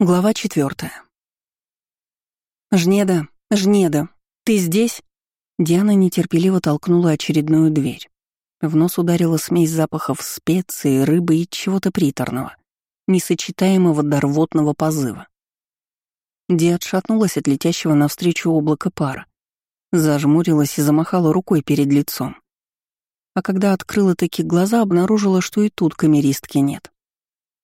Глава четвертая. «Жнеда, Жнеда, ты здесь?» Диана нетерпеливо толкнула очередную дверь. В нос ударила смесь запахов специй, рыбы и чего-то приторного, несочетаемого до рвотного позыва. Ди отшатнулась от летящего навстречу облака пара, зажмурилась и замахала рукой перед лицом. А когда открыла такие глаза, обнаружила, что и тут камеристки нет.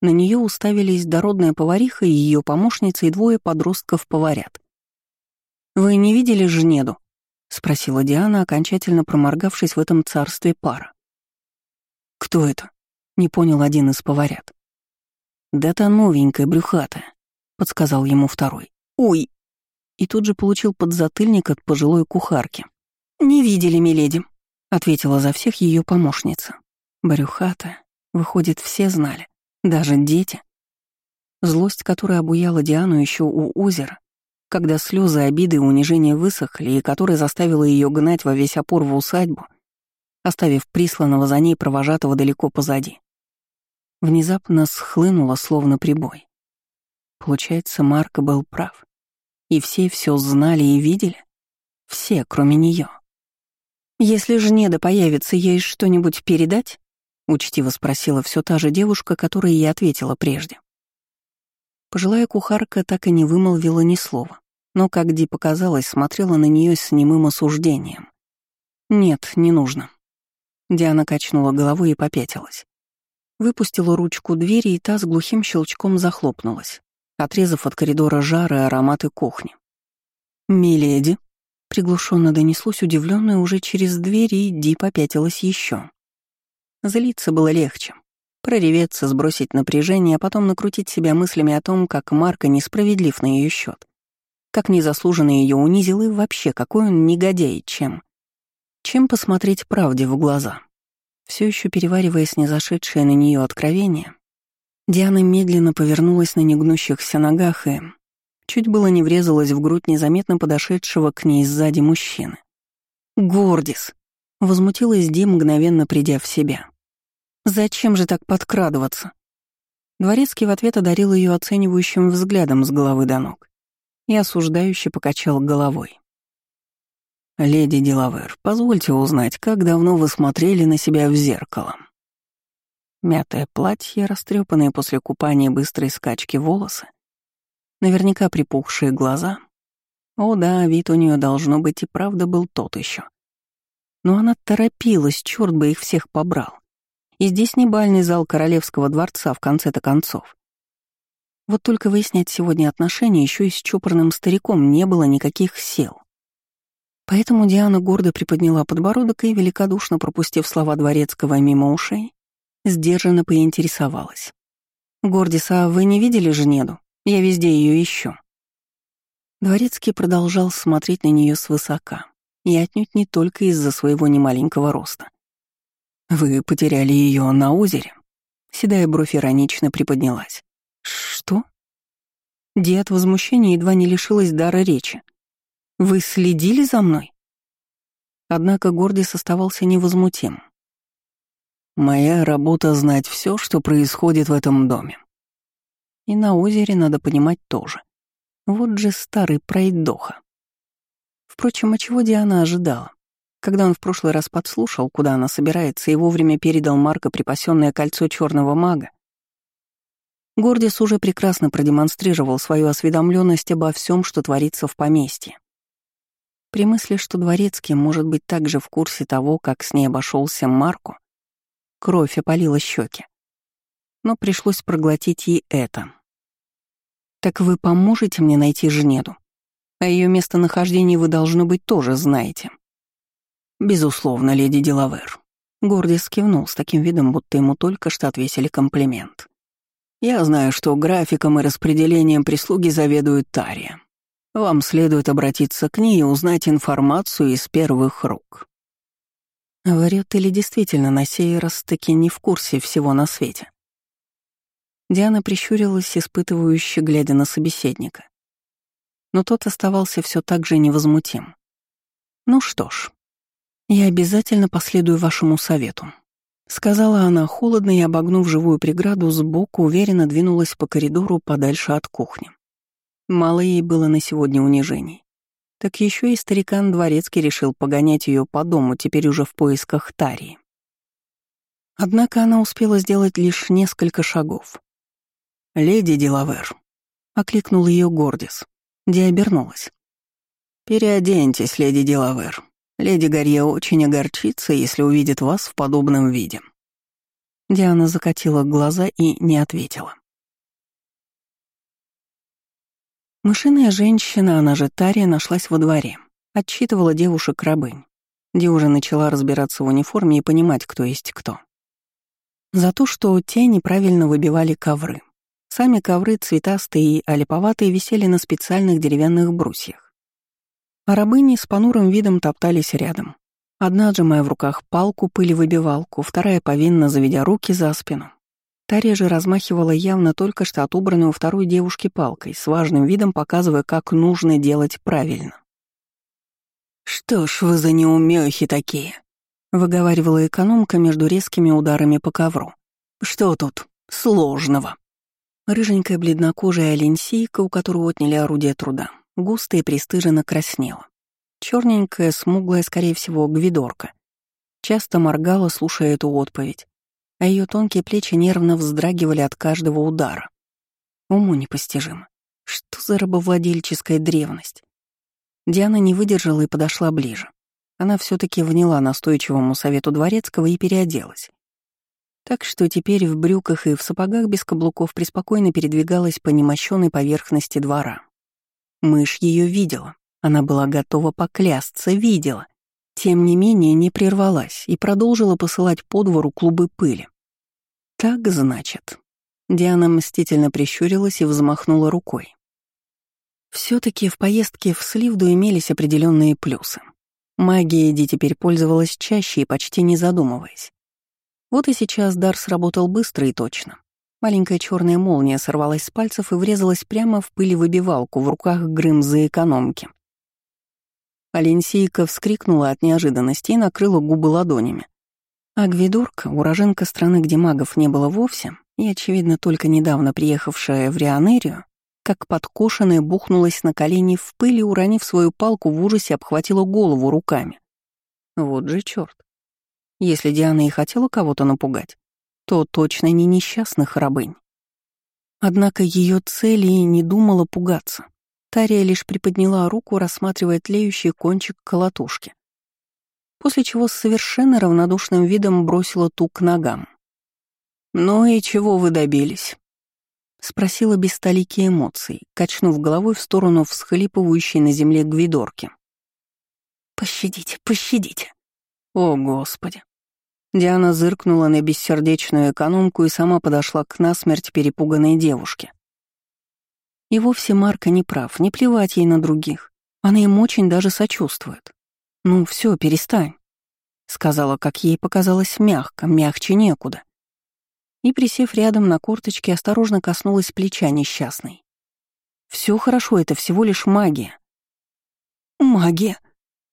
На нее уставились дородная повариха и ее помощница и двое подростков-поварят. «Вы не видели Жнеду?» — спросила Диана, окончательно проморгавшись в этом царстве пара. «Кто это?» — не понял один из поварят. «Да та новенькая, брюхатая», — подсказал ему второй. «Ой!» И тут же получил подзатыльник от пожилой кухарки. «Не видели, миледи», — ответила за всех ее помощница. Брюхатая, выходит, все знали. Даже дети. Злость, которая обуяла Диану еще у озера, когда слезы, обиды и унижения высохли, и которая заставила ее гнать во весь опор в усадьбу, оставив присланного за ней провожатого далеко позади. Внезапно схлынула, словно прибой. Получается, Марко был прав. И все все знали и видели? Все, кроме нее. «Если Жнеда появится, ей что-нибудь передать?» — учтиво спросила все та же девушка, которая ей ответила прежде. Пожилая кухарка так и не вымолвила ни слова, но, как Ди показалось, смотрела на нее с немым осуждением. «Нет, не нужно». Диана качнула головой и попятилась. Выпустила ручку двери, и та с глухим щелчком захлопнулась, отрезав от коридора жары и ароматы кухни. «Миледи», — приглушенно донеслось удивленное уже через дверь, и Ди попятилась еще. Злиться было легче. Прореветься, сбросить напряжение, а потом накрутить себя мыслями о том, как Марка несправедлив на ее счет, как незаслуженно ее унизил и вообще какой он негодяй, чем. Чем посмотреть правде в глаза. Все еще переваривая снизошедшее на нее откровение, Диана медленно повернулась на негнущихся ногах и чуть было не врезалась в грудь незаметно подошедшего к ней сзади мужчины. «Гордис!» — возмутилась Ди, мгновенно придя в себя. Зачем же так подкрадываться? Дворецкий в ответ одарил ее оценивающим взглядом с головы до ног и осуждающе покачал головой. «Леди Делавер, позвольте узнать, как давно вы смотрели на себя в зеркало?» Мятое платье, растрепанные после купания быстрой скачки волосы, наверняка припухшие глаза. О да, вид у нее должно быть и правда был тот еще. Но она торопилась, черт бы их всех побрал. И здесь не бальный зал королевского дворца в конце-то концов. Вот только выяснять сегодня отношения еще и с чопорным стариком не было никаких сил. Поэтому Диана гордо приподняла подбородок и, великодушно пропустив слова дворецкого мимо ушей, сдержанно поинтересовалась. «Гордис, а вы не видели Жнеду? Я везде ее ищу». Дворецкий продолжал смотреть на нее свысока, и отнюдь не только из-за своего немаленького роста. «Вы потеряли ее на озере?» Седая бровь иронично приподнялась. «Что?» Ди от возмущения едва не лишилась дара речи. «Вы следили за мной?» Однако Гордис оставался невозмутим. «Моя работа — знать все, что происходит в этом доме. И на озере надо понимать тоже. Вот же старый пройдоха. Впрочем, а чего Диана ожидала? Когда он в прошлый раз подслушал, куда она собирается, и вовремя передал Марко припасенное кольцо черного мага, Гордис уже прекрасно продемонстрировал свою осведомленность обо всем, что творится в поместье. При мысли, что Дворецкий может быть также в курсе того, как с ней обошелся Марко, кровь опалила щеки. Но пришлось проглотить и это. «Так вы поможете мне найти Жнеду? О ее местонахождении вы, должно быть, тоже знаете», «Безусловно, леди Делавер». Гордис кивнул с таким видом, будто ему только что отвесили комплимент. «Я знаю, что графиком и распределением прислуги заведует Тария. Вам следует обратиться к ней и узнать информацию из первых рук». Врет или действительно на сей раз таки не в курсе всего на свете? Диана прищурилась, испытывающе глядя на собеседника. Но тот оставался все так же невозмутим. Ну что ж, я обязательно последую вашему совету. Сказала она холодно и, обогнув живую преграду, сбоку уверенно двинулась по коридору подальше от кухни. Мало ей было на сегодня унижений. Так еще и старикан Дворецкий решил погонять ее по дому, теперь уже в поисках Тарии. Однако она успела сделать лишь несколько шагов. «Леди Делавер», — окликнул ее Гордис. Ди обернулась. «Переоденьтесь, леди Делавер. Леди Гарье очень огорчится, если увидит вас в подобном виде». Диана закатила глаза и не ответила. Мышиная женщина, она же Тария, нашлась во дворе. Отчитывала девушек-рабынь. Ди уже начала разбираться в униформе и понимать, кто есть кто. За то, что те неправильно выбивали ковры. Сами ковры цветастые и олиповатые висели на специальных деревянных брусьях. А рабыни с понурым видом топтались рядом. Одна, сжимая в руках палку, пылевыбивалку, вторая повинно заведя руки за спину. Тария же размахивала явно только что отобранную второй девушки палкой, с важным видом показывая, как нужно делать правильно. «Что ж вы за неумехи такие?» — выговаривала экономка между резкими ударами по ковру. «Что тут сложного?» Рыженькая бледнокожая оленсийка, у которой отняли орудие труда, густо и пристыженно краснела. Черненькая, смуглая, скорее всего, гвидорка. Часто моргала, слушая эту отповедь, а ее тонкие плечи нервно вздрагивали от каждого удара. Уму непостижимо. Что за рабовладельческая древность? Диана не выдержала и подошла ближе. Она все таки вняла настойчивому совету дворецкого и переоделась. Так что теперь в брюках и в сапогах без каблуков преспокойно передвигалась по немощенной поверхности двора. Мышь ее видела, она была готова поклясться, видела. Тем не менее не прервалась и продолжила посылать по двору клубы пыли. «Так, значит». Диана мстительно прищурилась и взмахнула рукой. все таки в поездке в Сливду имелись определенные плюсы. Магия Ди теперь пользовалась чаще и почти не задумываясь. Вот и сейчас дар сработал быстро и точно. Маленькая черная молния сорвалась с пальцев и врезалась прямо в пылевыбивалку в руках Грымза экономки. Аленсийка вскрикнула от неожиданности и накрыла губы ладонями. А Гвидорка, уроженка страны, где магов не было вовсе, и, очевидно, только недавно приехавшая в Рионерию, как подкошенная бухнулась на колени в пыли, уронив свою палку в ужасе, обхватила голову руками. Вот же черт. Если Диана и хотела кого-то напугать, то точно не несчастных рабынь. Однако ее цели и не думала пугаться. Тария лишь приподняла руку, рассматривая тлеющий кончик колотушки. После чего с совершенно равнодушным видом бросила ту к ногам. «Ну и чего вы добились?» Спросила без столики эмоций, качнув головой в сторону всхлипывающей на земле гвидорки. «Пощадите, пощадите!» «О, Господи!» Диана зыркнула на бессердечную экономку и сама подошла к насмерть перепуганной девушке. И вовсе Марка не прав, не плевать ей на других. Она им очень даже сочувствует. «Ну все, перестань», — сказала, как ей показалось мягко, мягче некуда. И, присев рядом на корточке, осторожно коснулась плеча несчастной. Все хорошо, это всего лишь магия». «Магия»,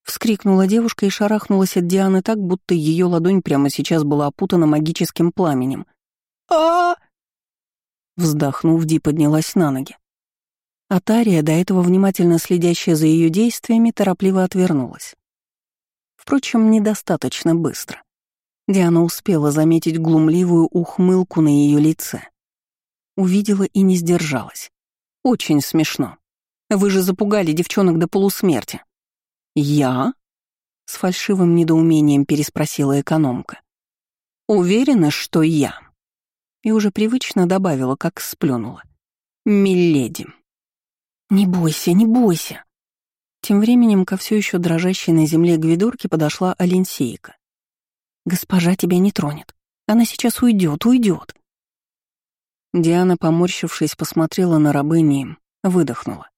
Вскрикнула девушка и шарахнулась от Дианы так, будто ее ладонь прямо сейчас была опутана магическим пламенем. а Вздохнув, Ди поднялась на ноги. Атария, до этого внимательно следящая за ее действиями, торопливо отвернулась. Впрочем, недостаточно быстро. Диана успела заметить глумливую ухмылку на ее лице. Увидела и не сдержалась. Очень смешно. Вы же запугали девчонок до полусмерти. «Я?» — с фальшивым недоумением переспросила экономка. «Уверена, что я». И уже привычно добавила, как сплюнула. «Миледи». «Не бойся, не бойся». Тем временем ко все еще дрожащей на земле гвидорке подошла Аленсейка. «Госпожа тебя не тронет. Она сейчас уйдет, уйдет». Диана, поморщившись, посмотрела на рабыни, выдохнула.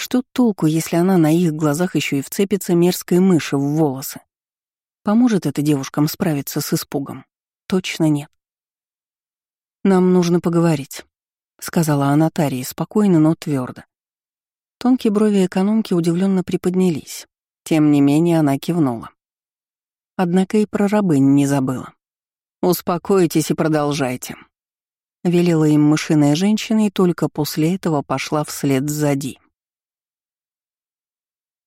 Что толку, если она на их глазах еще и вцепится мерзкой мыши в волосы? Поможет это девушкам справиться с испугом? Точно нет. «Нам нужно поговорить», — сказала она Тарии спокойно, но твердо. Тонкие брови экономки удивленно приподнялись. Тем не менее она кивнула. Однако и про рабынь не забыла. «Успокойтесь и продолжайте», — велела им мышиная женщина и только после этого пошла вслед сзади.